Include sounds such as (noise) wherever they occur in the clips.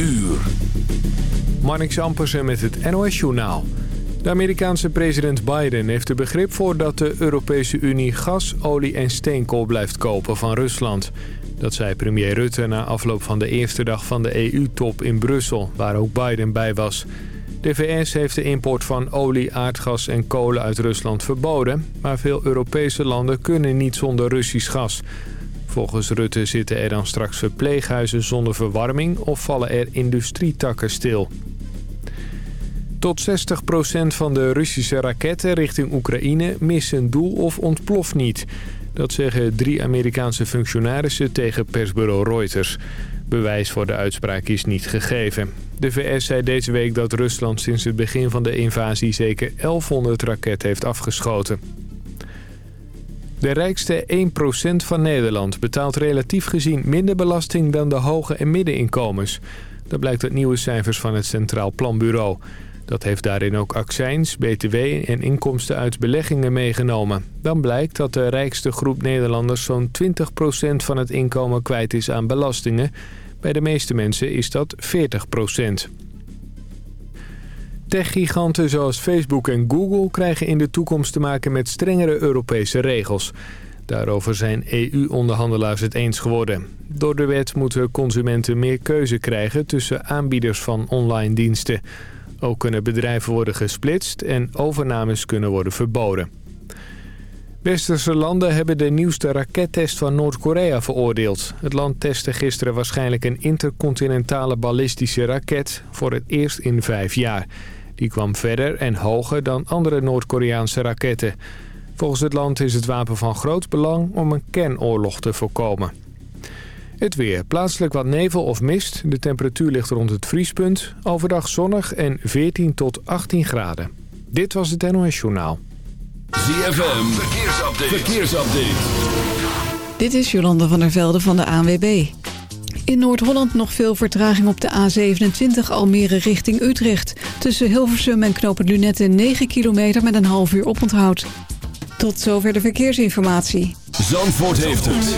uur. Marnix Ampersen met het NOS-journaal. De Amerikaanse president Biden heeft er begrip voor dat de Europese Unie gas, olie en steenkool blijft kopen van Rusland. Dat zei premier Rutte na afloop van de eerste dag van de EU-top in Brussel, waar ook Biden bij was. De VS heeft de import van olie, aardgas en kolen uit Rusland verboden... maar veel Europese landen kunnen niet zonder Russisch gas. Volgens Rutte zitten er dan straks verpleeghuizen zonder verwarming... of vallen er industrietakken stil. Tot 60% van de Russische raketten richting Oekraïne missen doel of ontploft niet. Dat zeggen drie Amerikaanse functionarissen tegen persbureau Reuters. Bewijs voor de uitspraak is niet gegeven. De VS zei deze week dat Rusland sinds het begin van de invasie zeker 1100 raketten heeft afgeschoten. De rijkste 1% van Nederland betaalt relatief gezien minder belasting dan de hoge en middeninkomens. Dat blijkt uit nieuwe cijfers van het Centraal Planbureau. Dat heeft daarin ook accijns, btw en inkomsten uit beleggingen meegenomen. Dan blijkt dat de rijkste groep Nederlanders zo'n 20% van het inkomen kwijt is aan belastingen. Bij de meeste mensen is dat 40%. Techgiganten zoals Facebook en Google krijgen in de toekomst te maken met strengere Europese regels. Daarover zijn EU-onderhandelaars het eens geworden. Door de wet moeten consumenten meer keuze krijgen tussen aanbieders van online diensten. Ook kunnen bedrijven worden gesplitst en overnames kunnen worden verboden. Westerse landen hebben de nieuwste rakettest van Noord-Korea veroordeeld. Het land testte gisteren waarschijnlijk een intercontinentale ballistische raket voor het eerst in vijf jaar. Die kwam verder en hoger dan andere Noord-Koreaanse raketten. Volgens het land is het wapen van groot belang om een kernoorlog te voorkomen. Het weer. Plaatselijk wat nevel of mist. De temperatuur ligt rond het vriespunt. Overdag zonnig en 14 tot 18 graden. Dit was het NOS Journaal. ZFM. Verkeersupdate. Verkeersupdate. Dit is Jolanda van der Velde van de ANWB. In Noord-Holland nog veel vertraging op de A27 Almere richting Utrecht. Tussen Hilversum en Knopen Lunette 9 kilometer met een half uur oponthoud. Tot zover de verkeersinformatie. Zandvoort heeft het.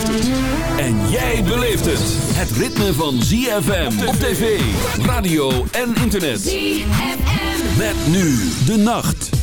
En jij beleeft het. Het ritme van ZFM op tv, radio en internet. ZFM. Met nu de nacht.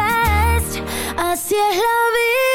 Así es la vida,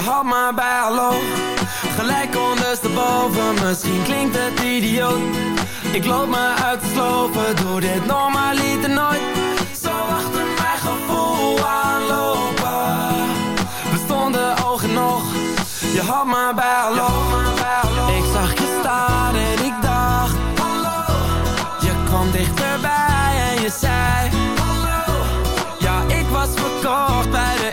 had maar bij hallo. Gelijk ondersteboven, misschien klinkt het idioot. Ik loop me uit te slopen, doe dit normaliter nooit. Zo achter mijn gevoel aanlopen. We stonden oog in nog, je had maar bij hallo. Ik zag je staan en ik dacht Hallo. Je kwam dichterbij en je zei Hallo. Ja, ik was verkocht bij de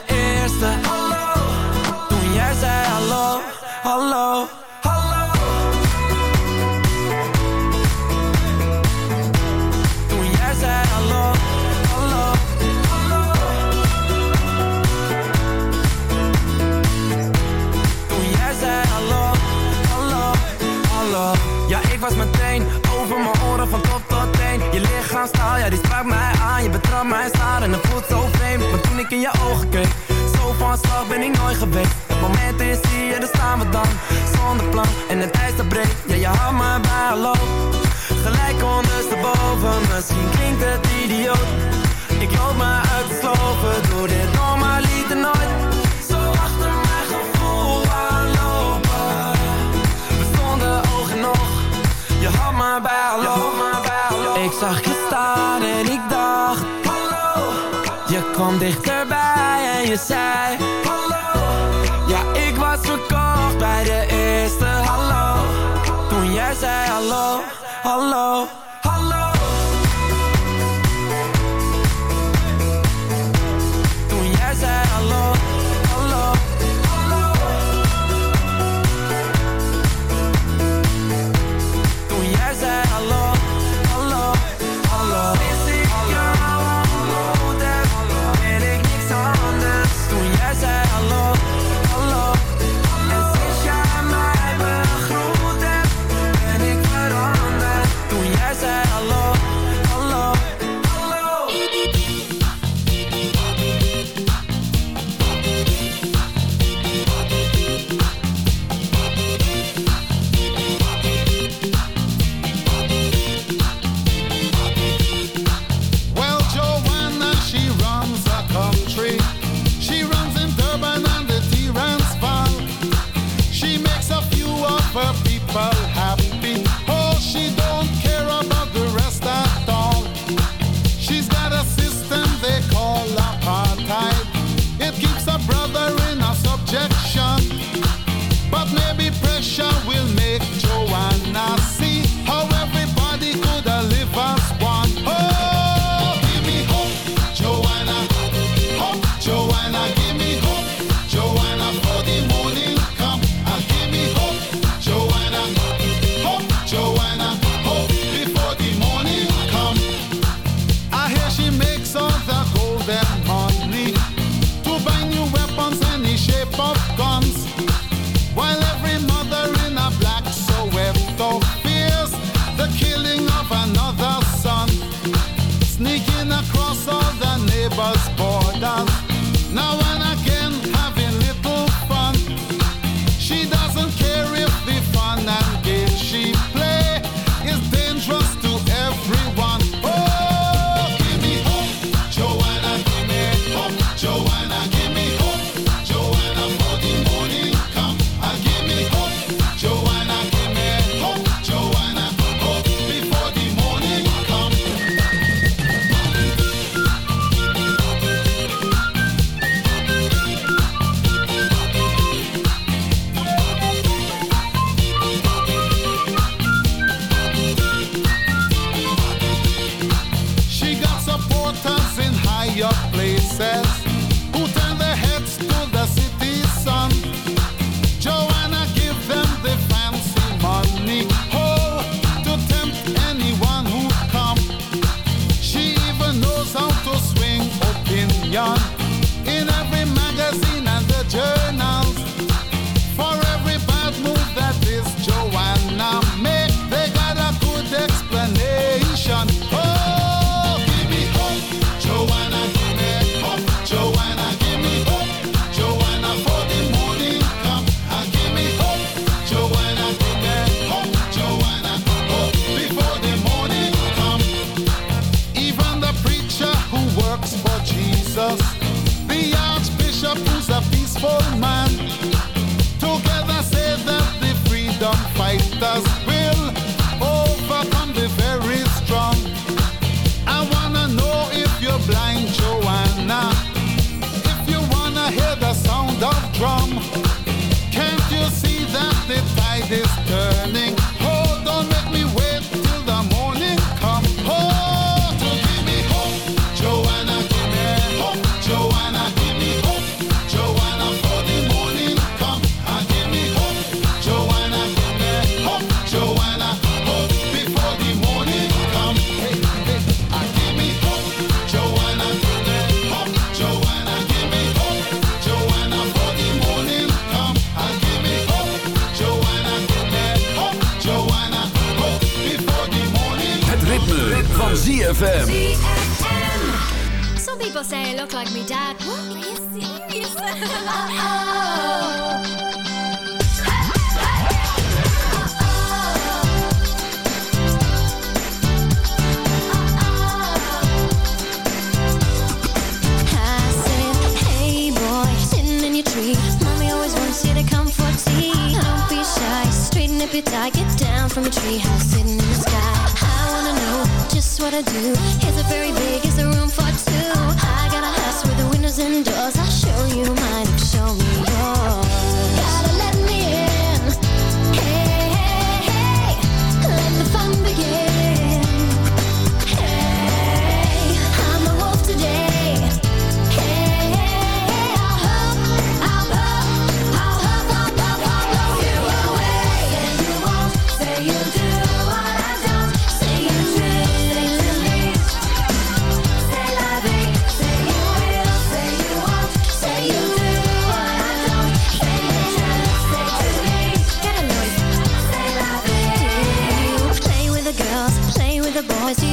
lichaamstaal, ja die sprak mij aan. Je betrapt mij staan en het voelt zo vreemd. Maar toen ik in je ogen keek, zo van slag ben ik nooit geweest moment is hier, daar staan we dan Zonder plan. En het ijs dat breekt Ja, je houdt me bij hallo Gelijk ondersteboven, misschien klinkt het idioot. Ik loop me uit te sloven Doe dit normaal lieten nooit. Zo achter mijn gevoel aanlopen. We stonden oog en oog Je had me bij hallo Ik zag je staan en ik dacht Hallo. Je kwam dichterbij en je zei de eerste hallo. Toen jij zei hallo, hallo ZFM. Some people say I look like me dad. What? Are you serious? (laughs) Oh. I said, Hey boy, sitting in your tree. Mommy always wants you to come for tea. Don't be shy, straighten up your tie, get down from a treehouse sitting just what I do. Is it very big? Is there room for two? I got a house with the windows and doors. I'll show you mine, show me yours. The boys?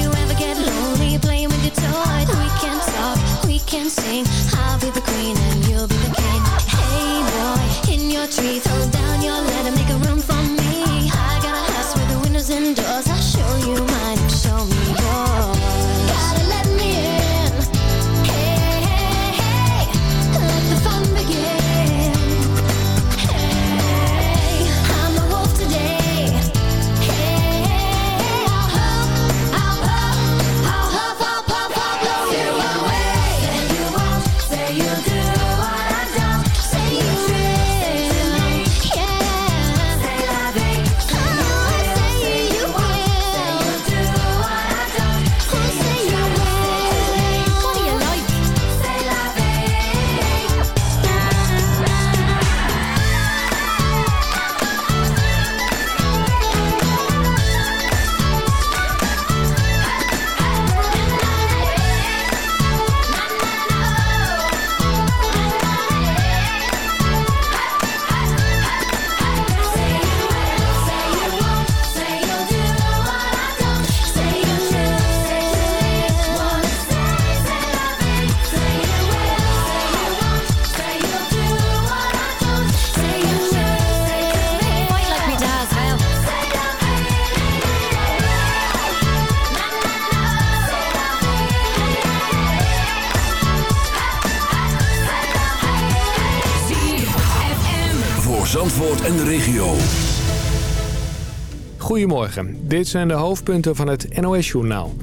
Dit zijn de hoofdpunten van het NOS-journaal.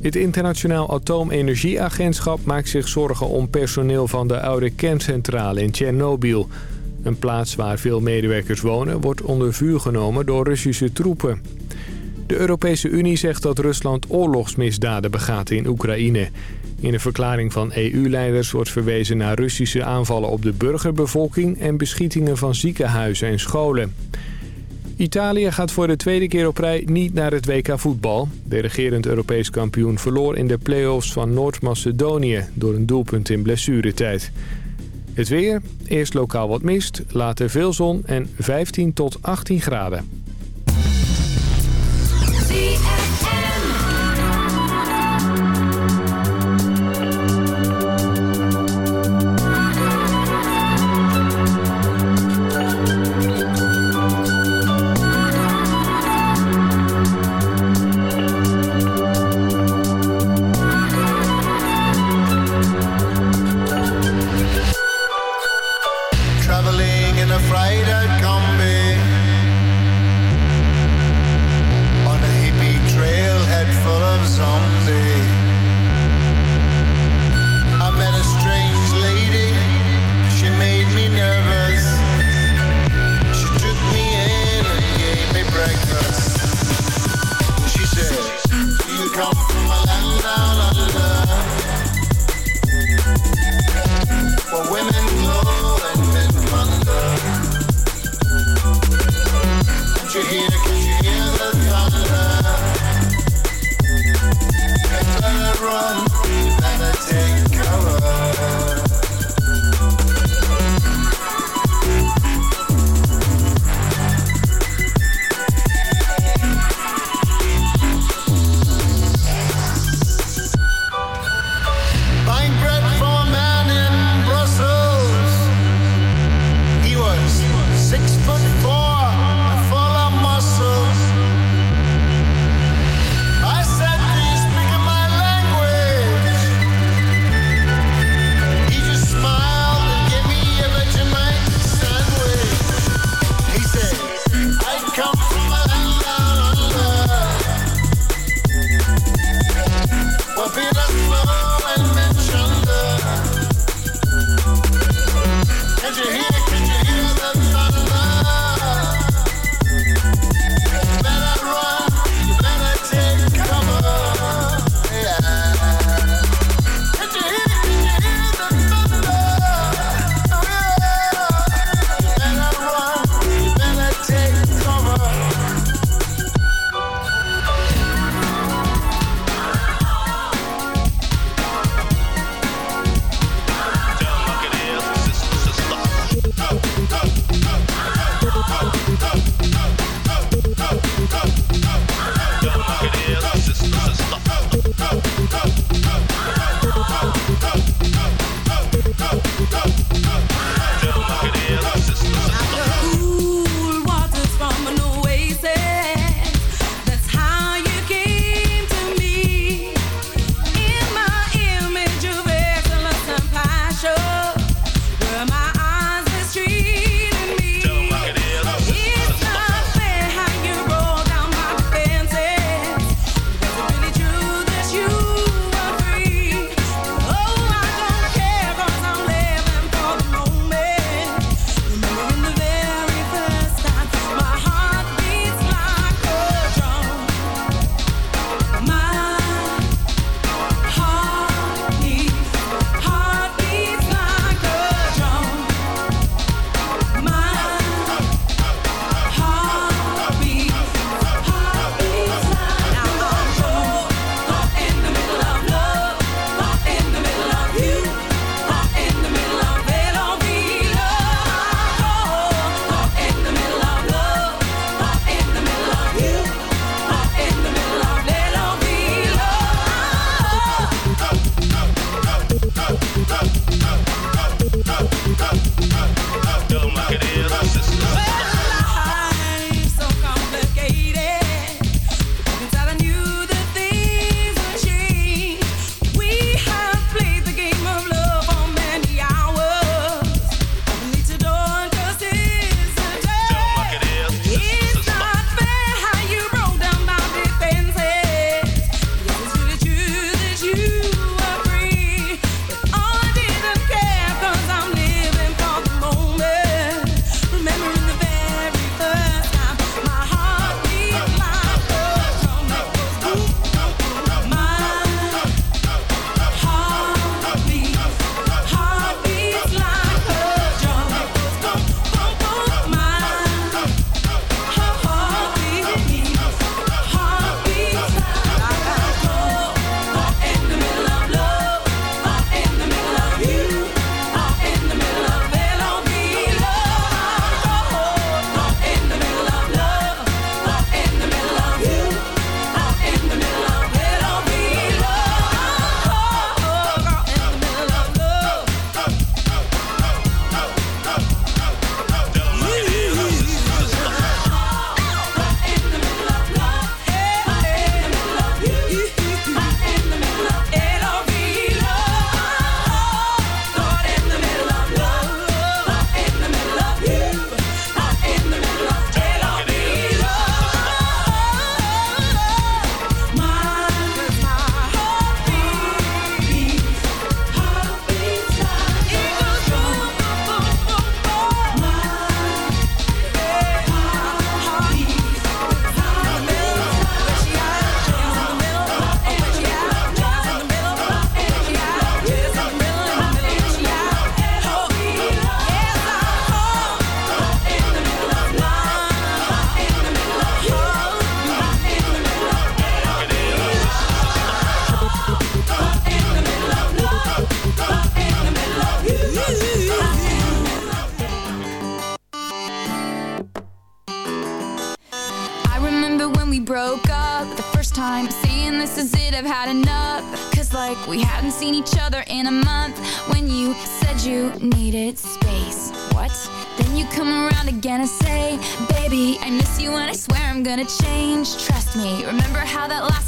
Het Internationaal Atoomenergieagentschap maakt zich zorgen om personeel van de oude kerncentrale in Tsjernobyl. Een plaats waar veel medewerkers wonen wordt onder vuur genomen door Russische troepen. De Europese Unie zegt dat Rusland oorlogsmisdaden begaat in Oekraïne. In een verklaring van EU-leiders wordt verwezen naar Russische aanvallen op de burgerbevolking... en beschietingen van ziekenhuizen en scholen. Italië gaat voor de tweede keer op rij niet naar het WK voetbal. De regerend Europees kampioen verloor in de play-offs van Noord-Macedonië... door een doelpunt in blessuretijd. Het weer, eerst lokaal wat mist, later veel zon en 15 tot 18 graden.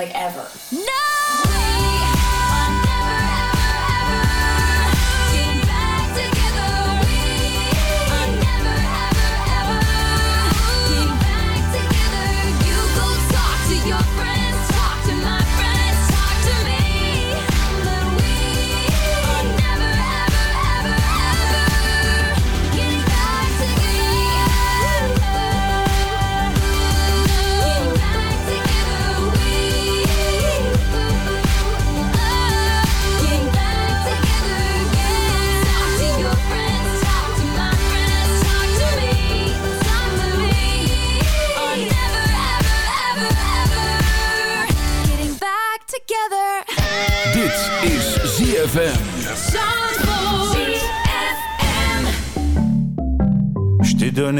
Like, ever.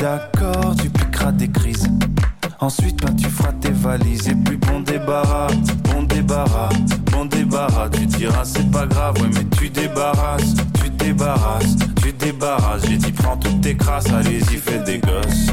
D'accord, tu piqueras des crises. Ensuite, ben, tu feras tes valises. Et puis, bon débarras, bon débarras, bon débarras. Tu diras, c'est pas grave, ouais, mais tu débarrasses, tu débarrasses, tu débarrasses. J'ai dit, prends toutes tes crasses, allez-y, fais des gosses.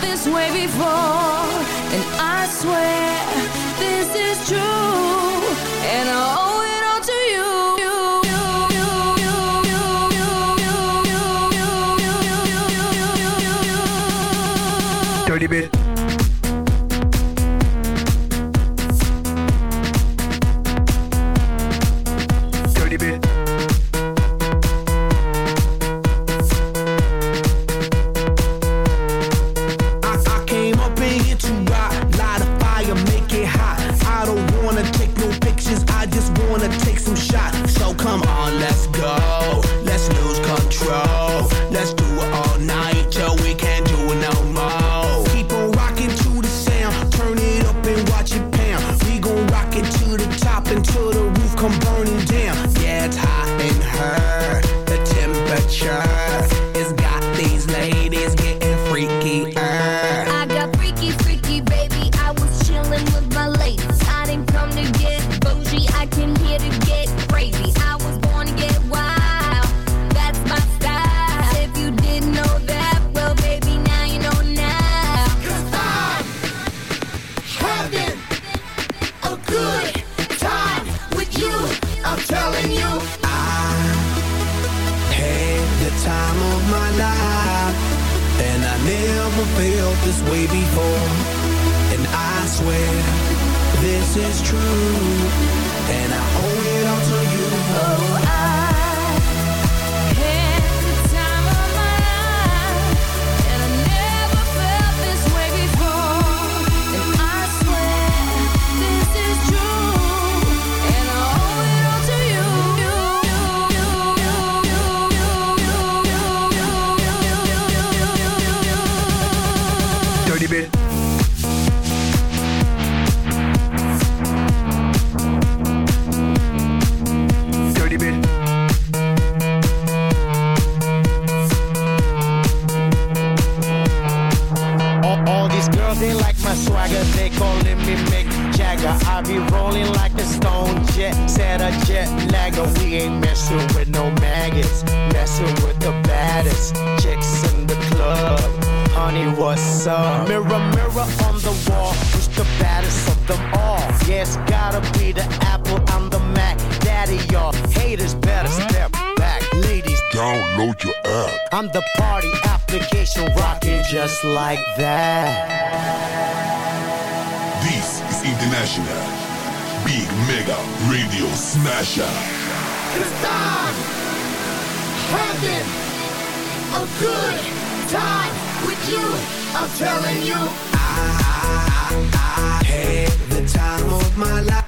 this way before And I swear this is true And I always I, I, I had the time of my life.